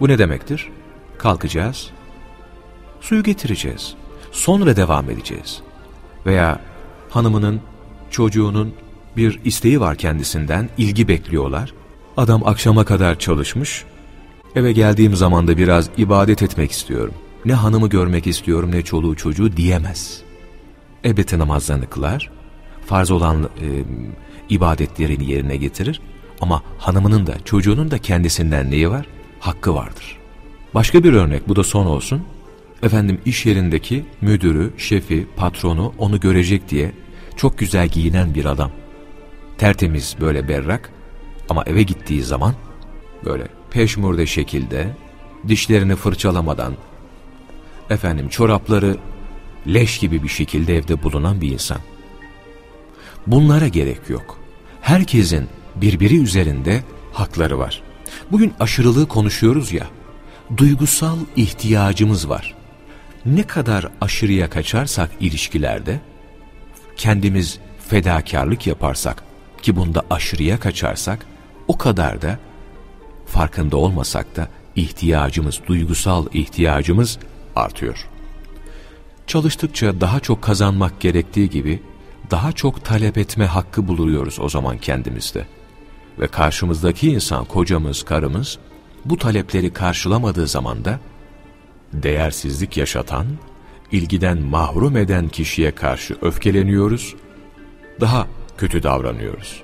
Bu ne demektir? Kalkacağız, suyu getireceğiz, sonra devam edeceğiz. Veya hanımının, çocuğunun bir isteği var kendisinden, ilgi bekliyorlar. Adam akşama kadar çalışmış, eve geldiğim zaman da biraz ibadet etmek istiyorum. Ne hanımı görmek istiyorum ne çoluğu çocuğu diyemez. Elbette namazlarını kılar, farz olan e, ibadetlerini yerine getirir ama hanımının da çocuğunun da kendisinden neyi var? Hakkı vardır. Başka bir örnek, bu da son olsun. Efendim iş yerindeki müdürü, şefi, patronu onu görecek diye çok güzel giyinen bir adam. Tertemiz böyle berrak ama eve gittiği zaman böyle peşmurde şekilde dişlerini fırçalamadan efendim çorapları leş gibi bir şekilde evde bulunan bir insan. Bunlara gerek yok. Herkesin birbiri üzerinde hakları var. Bugün aşırılığı konuşuyoruz ya, duygusal ihtiyacımız var. Ne kadar aşırıya kaçarsak ilişkilerde, kendimiz fedakarlık yaparsak ki bunda aşırıya kaçarsak, o kadar da farkında olmasak da ihtiyacımız, duygusal ihtiyacımız artıyor. Çalıştıkça daha çok kazanmak gerektiği gibi daha çok talep etme hakkı buluyoruz o zaman kendimizde. Ve karşımızdaki insan, kocamız, karımız bu talepleri karşılamadığı zaman da değersizlik yaşatan, ilgiden mahrum eden kişiye karşı öfkeleniyoruz, daha kötü davranıyoruz.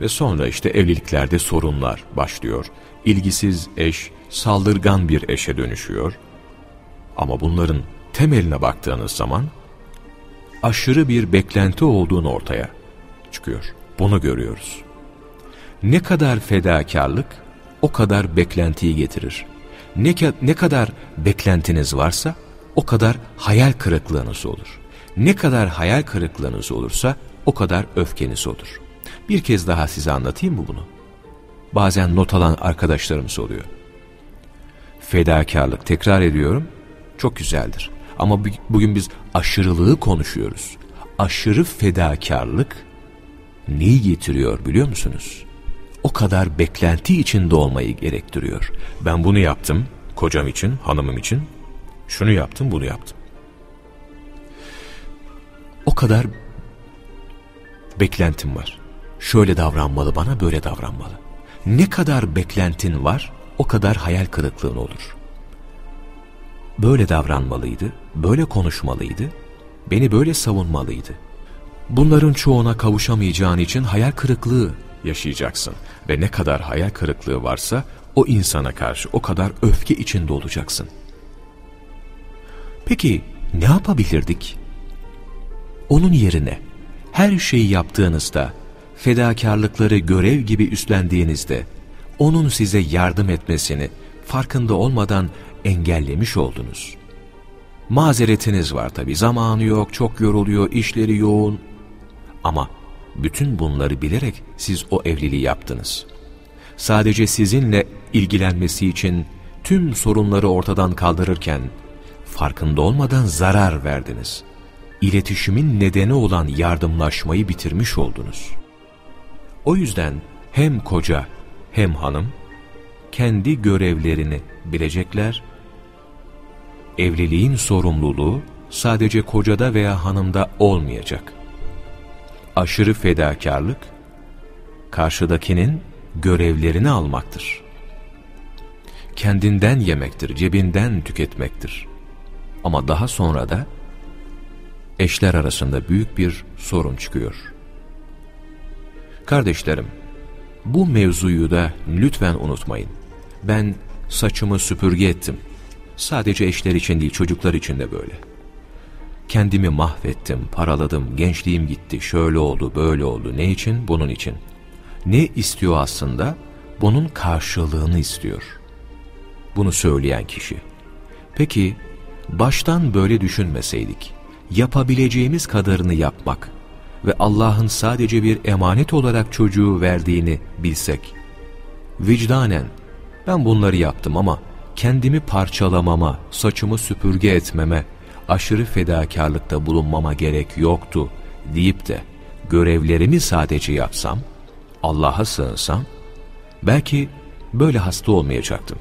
Ve sonra işte evliliklerde sorunlar başlıyor. İlgisiz eş, saldırgan bir eşe dönüşüyor. Ama bunların temeline baktığınız zaman aşırı bir beklenti olduğunu ortaya çıkıyor. Bunu görüyoruz. Ne kadar fedakarlık o kadar beklentiyi getirir. Ne, ne kadar beklentiniz varsa o kadar hayal kırıklığınız olur. Ne kadar hayal kırıklığınız olursa o kadar öfkeniz olur. Bir kez daha size anlatayım mı bunu? Bazen not alan arkadaşlarımız oluyor. Fedakarlık, tekrar ediyorum, çok güzeldir. Ama bugün biz aşırılığı konuşuyoruz. Aşırı fedakarlık neyi getiriyor biliyor musunuz? O kadar beklenti içinde olmayı gerektiriyor. Ben bunu yaptım, kocam için, hanımım için. Şunu yaptım, bunu yaptım. O kadar beklentim var. Şöyle davranmalı bana, böyle davranmalı. Ne kadar beklentin var, o kadar hayal kırıklığın olur. Böyle davranmalıydı, böyle konuşmalıydı, beni böyle savunmalıydı. Bunların çoğuna kavuşamayacağın için hayal kırıklığı yaşayacaksın. Ve ne kadar hayal kırıklığı varsa o insana karşı o kadar öfke içinde olacaksın. Peki ne yapabilirdik? Onun yerine her şeyi yaptığınızda, fedakarlıkları görev gibi üstlendiğinizde, onun size yardım etmesini farkında olmadan engellemiş oldunuz. Mazeretiniz var tabi, zamanı yok, çok yoruluyor, işleri yoğun. Ama bütün bunları bilerek siz o evliliği yaptınız. Sadece sizinle ilgilenmesi için tüm sorunları ortadan kaldırırken, farkında olmadan zarar verdiniz. İletişimin nedeni olan yardımlaşmayı bitirmiş oldunuz. O yüzden hem koca hem hanım, kendi görevlerini bilecekler, evliliğin sorumluluğu sadece kocada veya hanımda olmayacak. Aşırı fedakarlık, karşıdakinin görevlerini almaktır. Kendinden yemektir, cebinden tüketmektir. Ama daha sonra da eşler arasında büyük bir sorun çıkıyor. Kardeşlerim, bu mevzuyu da lütfen unutmayın. Ben saçımı süpürge ettim. Sadece eşler için değil çocuklar için de böyle. Kendimi mahvettim, paraladım, gençliğim gitti, şöyle oldu, böyle oldu. Ne için? Bunun için. Ne istiyor aslında? Bunun karşılığını istiyor. Bunu söyleyen kişi. Peki, baştan böyle düşünmeseydik, yapabileceğimiz kadarını yapmak ve Allah'ın sadece bir emanet olarak çocuğu verdiğini bilsek, vicdanen ben bunları yaptım ama kendimi parçalamama, saçımı süpürge etmeme, aşırı fedakarlıkta bulunmama gerek yoktu deyip de görevlerimi sadece yapsam, Allah'a sığınsam, belki böyle hasta olmayacaktım.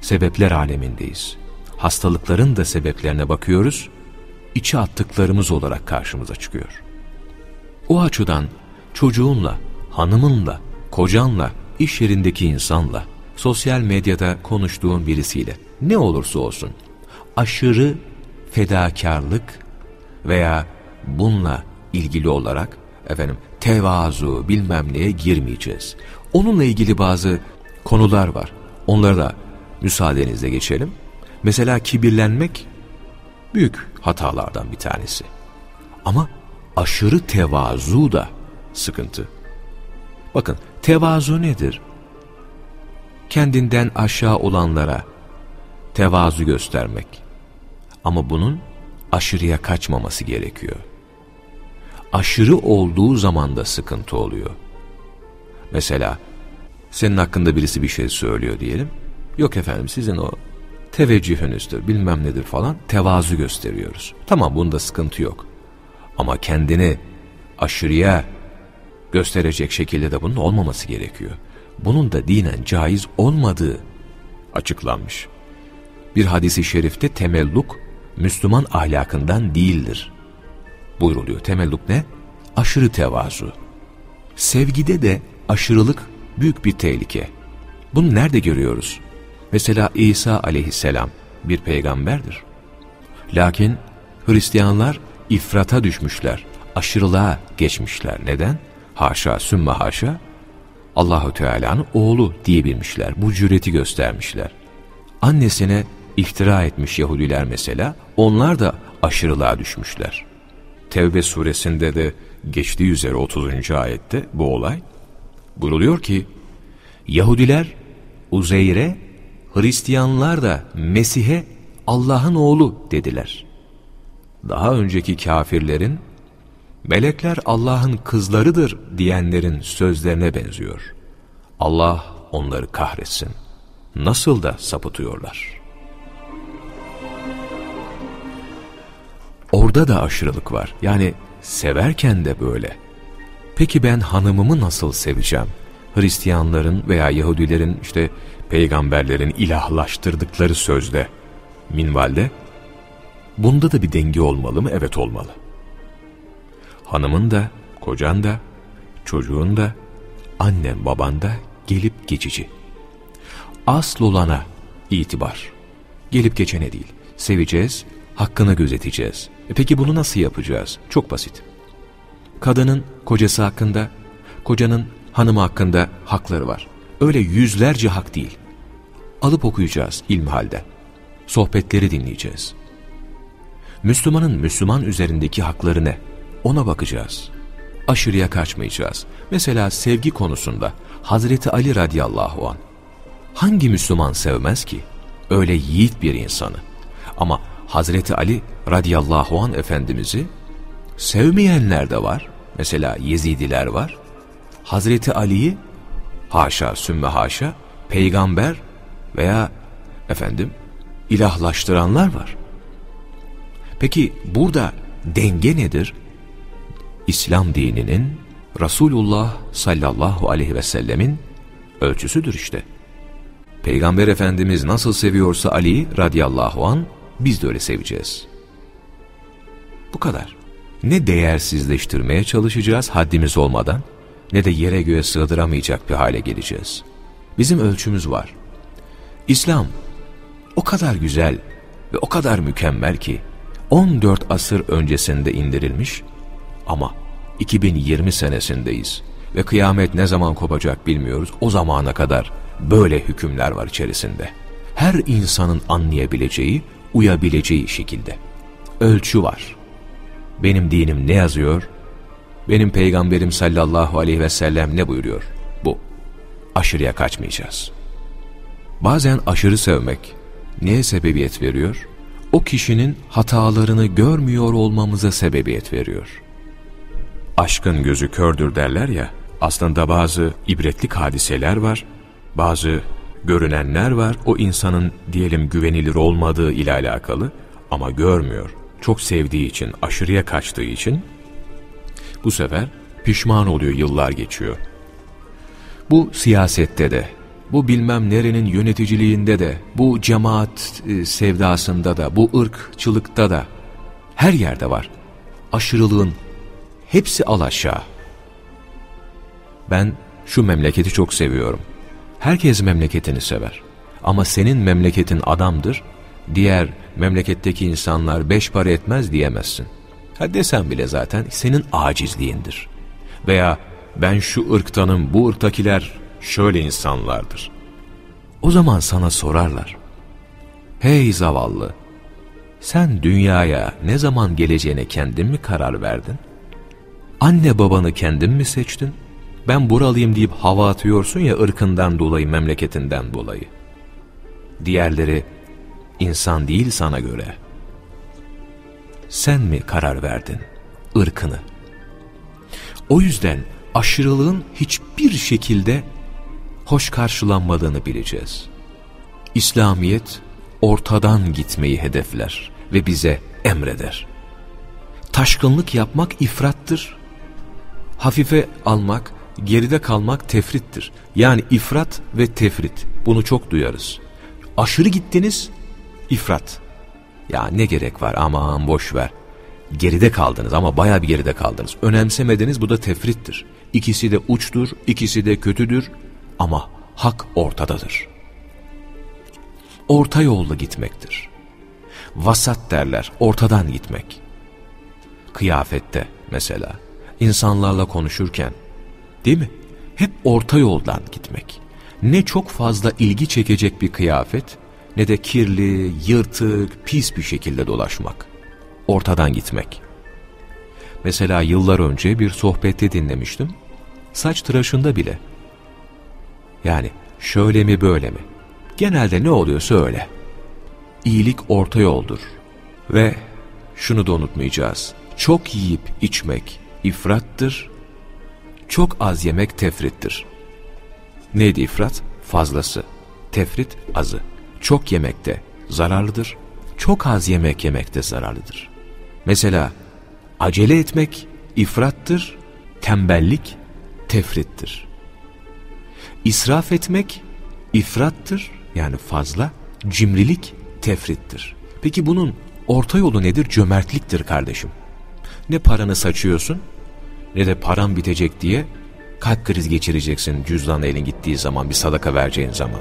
Sebepler alemindeyiz. Hastalıkların da sebeplerine bakıyoruz, içe attıklarımız olarak karşımıza çıkıyor. O açıdan çocuğunla, hanımınla, kocanla, iş yerindeki insanla, sosyal medyada konuştuğun birisiyle ne olursa olsun aşırı fedakarlık veya bununla ilgili olarak efendim tevazu bilmem neye girmeyeceğiz. Onunla ilgili bazı konular var. Onlara da müsaadenizle geçelim. Mesela kibirlenmek büyük hatalardan bir tanesi. Ama aşırı tevazu da sıkıntı. Bakın tevazu nedir? Kendinden aşağı olanlara tevazu göstermek. Ama bunun aşırıya kaçmaması gerekiyor. Aşırı olduğu zaman da sıkıntı oluyor. Mesela senin hakkında birisi bir şey söylüyor diyelim. Yok efendim sizin o teveccühünüzdür bilmem nedir falan tevazu gösteriyoruz. Tamam bunda sıkıntı yok. Ama kendini aşırıya gösterecek şekilde de bunun olmaması gerekiyor. Bunun da dinen caiz olmadığı açıklanmış. Bir hadisi şerifte temelluk Müslüman ahlakından değildir. Buyruluyor. Temelluk ne? Aşırı tevazu. Sevgide de aşırılık büyük bir tehlike. Bunu nerede görüyoruz? Mesela İsa aleyhisselam bir peygamberdir. Lakin Hristiyanlar ifrata düşmüşler, aşırılığa geçmişler. Neden? Haşa, sümme haşa, Allahu Teala'nın oğlu diyebilmişler. Bu cüreti göstermişler. Annesine iftira etmiş Yahudiler mesela, onlar da aşırılığa düşmüşler. Tevbe suresinde de geçtiği üzere 30. ayette bu olay. Buyruluyor ki, Yahudiler Uzeyr'e, Hristiyanlar da Mesih'e Allah'ın oğlu dediler. Daha önceki kafirlerin, melekler Allah'ın kızlarıdır diyenlerin sözlerine benziyor. Allah onları kahretsin. Nasıl da sapıtıyorlar.'' Orada da aşırılık var. Yani severken de böyle. Peki ben hanımımı nasıl seveceğim? Hristiyanların veya Yahudilerin işte peygamberlerin ilahlaştırdıkları sözde, minvalde. Bunda da bir denge olmalı mı? Evet olmalı. Hanımın da, kocan da, çocuğun da, annen baban da gelip geçici. Asıl olana itibar. Gelip geçene değil. Seveceğiz, hakkını gözeteceğiz. E peki bunu nasıl yapacağız? Çok basit. Kadının kocası hakkında, kocanın hanımı hakkında hakları var. Öyle yüzlerce hak değil. Alıp okuyacağız ilmihalde. Sohbetleri dinleyeceğiz. Müslümanın Müslüman üzerindeki hakları ne? Ona bakacağız. Aşırıya kaçmayacağız. Mesela sevgi konusunda Hazreti Ali radıyallahu an hangi Müslüman sevmez ki? Öyle yiğit bir insanı. Ama Hazreti Ali radıyallahu an Efendimiz'i sevmeyenler de var. Mesela Yezidiler var. Hazreti Ali'yi haşa sümme haşa peygamber veya efendim ilahlaştıranlar var. Peki burada denge nedir? İslam dininin Resulullah sallallahu aleyhi ve sellemin ölçüsüdür işte. Peygamber Efendimiz nasıl seviyorsa Ali radıyallahu an biz de öyle seveceğiz. Bu kadar. Ne değersizleştirmeye çalışacağız haddimiz olmadan, ne de yere göğe sığdıramayacak bir hale geleceğiz. Bizim ölçümüz var. İslam o kadar güzel ve o kadar mükemmel ki 14 asır öncesinde indirilmiş ama 2020 senesindeyiz ve kıyamet ne zaman kopacak bilmiyoruz. O zamana kadar böyle hükümler var içerisinde. Her insanın anlayabileceği uyabileceği şekilde. Ölçü var. Benim dinim ne yazıyor? Benim peygamberim sallallahu aleyhi ve sellem ne buyuruyor? Bu. Aşırıya kaçmayacağız. Bazen aşırı sevmek neye sebebiyet veriyor? O kişinin hatalarını görmüyor olmamıza sebebiyet veriyor. Aşkın gözü kördür derler ya, aslında bazı ibretlik hadiseler var, bazı görünenler var. O insanın diyelim güvenilir olmadığı ile alakalı ama görmüyor. Çok sevdiği için, aşırıya kaçtığı için Bu sefer pişman oluyor yıllar geçiyor. Bu siyasette de, bu bilmem nerenin yöneticiliğinde de, bu cemaat e, sevdasında da, bu ırkçılıkta da her yerde var. Aşırılığın hepsi alaşağı. Ben şu memleketi çok seviyorum. Herkes memleketini sever. Ama senin memleketin adamdır, diğer memleketteki insanlar beş para etmez diyemezsin. Ha desen bile zaten senin acizliğindir. Veya ben şu ırktanım, bu ırktakiler şöyle insanlardır. O zaman sana sorarlar. Hey zavallı, sen dünyaya ne zaman geleceğine kendin mi karar verdin? Anne babanı kendin mi seçtin? Ben buralıyım deyip hava atıyorsun ya ırkından dolayı, memleketinden dolayı. Diğerleri insan değil sana göre. Sen mi karar verdin ırkını? O yüzden aşırılığın hiçbir şekilde hoş karşılanmadığını bileceğiz. İslamiyet ortadan gitmeyi hedefler ve bize emreder. Taşkınlık yapmak ifrattır. Hafife almak, geride kalmak tefrittir. Yani ifrat ve tefrit. Bunu çok duyarız. Aşırı gittiniz, ifrat. Ya ne gerek var aman boş ver. Geride kaldınız ama baya bir geride kaldınız. Önemsemediniz bu da tefrittir. İkisi de uçtur, ikisi de kötüdür ama hak ortadadır. Orta yolda gitmektir. Vasat derler, ortadan gitmek. Kıyafette mesela, insanlarla konuşurken, değil mi? Hep orta yoldan gitmek. Ne çok fazla ilgi çekecek bir kıyafet, ne de kirli, yırtık, pis bir şekilde dolaşmak. Ortadan gitmek. Mesela yıllar önce bir sohbette dinlemiştim. Saç tıraşında bile. Yani şöyle mi böyle mi? Genelde ne oluyorsa öyle. İyilik orta yoldur. Ve şunu da unutmayacağız. Çok yiyip içmek ifrattır, çok az yemek tefrittir. Neydi ifrat? Fazlası. Tefrit azı. Çok yemekte zararlıdır, çok az yemek yemekte zararlıdır. Mesela acele etmek ifrattır, tembellik tefrittir. İsraf etmek ifrattır yani fazla, cimrilik tefrittir. Peki bunun orta yolu nedir? Cömertliktir kardeşim. Ne paranı saçıyorsun ne de paran bitecek diye kalp kriz geçireceksin cüzdan elin gittiği zaman bir sadaka vereceğin zaman.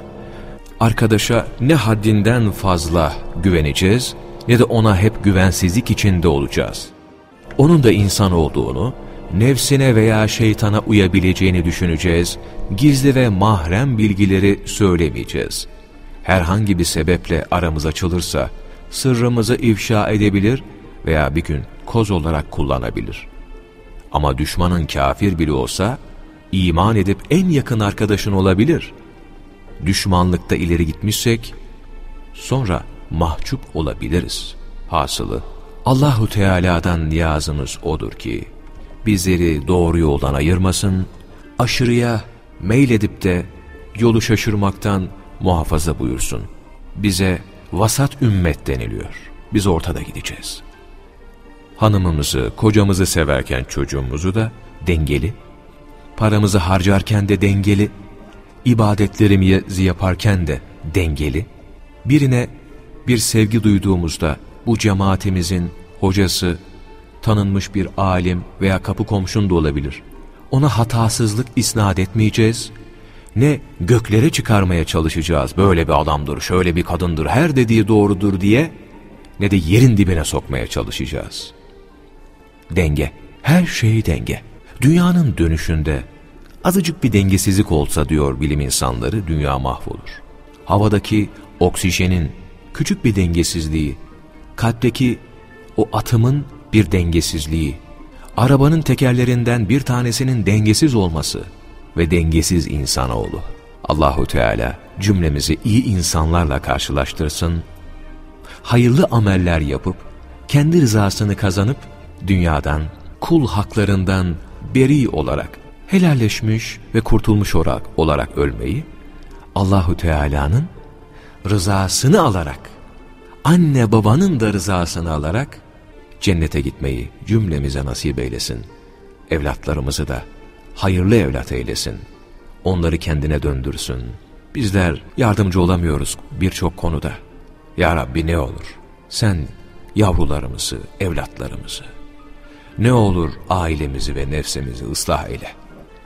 Arkadaşa ne haddinden fazla güveneceğiz ne de ona hep güvensizlik içinde olacağız. Onun da insan olduğunu, nefsine veya şeytana uyabileceğini düşüneceğiz, gizli ve mahrem bilgileri söylemeyeceğiz. Herhangi bir sebeple aramız açılırsa, sırrımızı ifşa edebilir veya bir gün koz olarak kullanabilir. Ama düşmanın kafir biri olsa, iman edip en yakın arkadaşın olabilir. Düşmanlıkta ileri gitmişsek, sonra mahcup olabiliriz. Hasılı, Allahu Teala'dan niyazımız odur ki, bizleri doğru yoldan ayırmasın, aşırıya meyledip de yolu şaşırmaktan muhafaza buyursun. Bize vasat ümmet deniliyor. Biz ortada gideceğiz. Hanımımızı, kocamızı severken çocuğumuzu da dengeli, paramızı harcarken de dengeli, ibadetlerimizi yaparken de dengeli, birine bir sevgi duyduğumuzda bu cemaatimizin hocası, tanınmış bir alim veya kapı komşun da olabilir. Ona hatasızlık isnat etmeyeceğiz. Ne göklere çıkarmaya çalışacağız. Böyle bir adamdır, şöyle bir kadındır, her dediği doğrudur diye ne de yerin dibine sokmaya çalışacağız. Denge, her şey denge. Dünyanın dönüşünde azıcık bir dengesizlik olsa diyor bilim insanları dünya mahvolur. Havadaki oksijenin küçük bir dengesizliği, kalpteki o atımın bir dengesizliği, arabanın tekerlerinden bir tanesinin dengesiz olması ve dengesiz insanoğlu. Allahu Teala cümlemizi iyi insanlarla karşılaştırsın, hayırlı ameller yapıp, kendi rızasını kazanıp, dünyadan, kul haklarından beri olarak, helalleşmiş ve kurtulmuş olarak, olarak ölmeyi, Allahu Teala'nın rızasını alarak, anne babanın da rızasını alarak, cennete gitmeyi cümlemize nasip eylesin. evlatlarımızı da hayırlı evlat eylesin. Onları kendine döndürsün. Bizler yardımcı olamıyoruz birçok konuda. Ya Rabbi ne olur sen yavrularımızı, evlatlarımızı, ne olur ailemizi ve nefsimizi ıslah eyle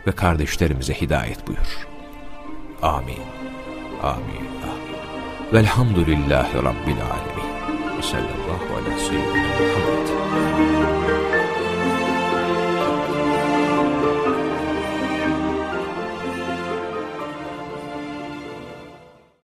ve kardeşlerimize hidayet buyur. Amin. Amin. Amin. Velhamdülillahi Rabbil alemin. Ve sallallahu ala seyyidina Muhammed.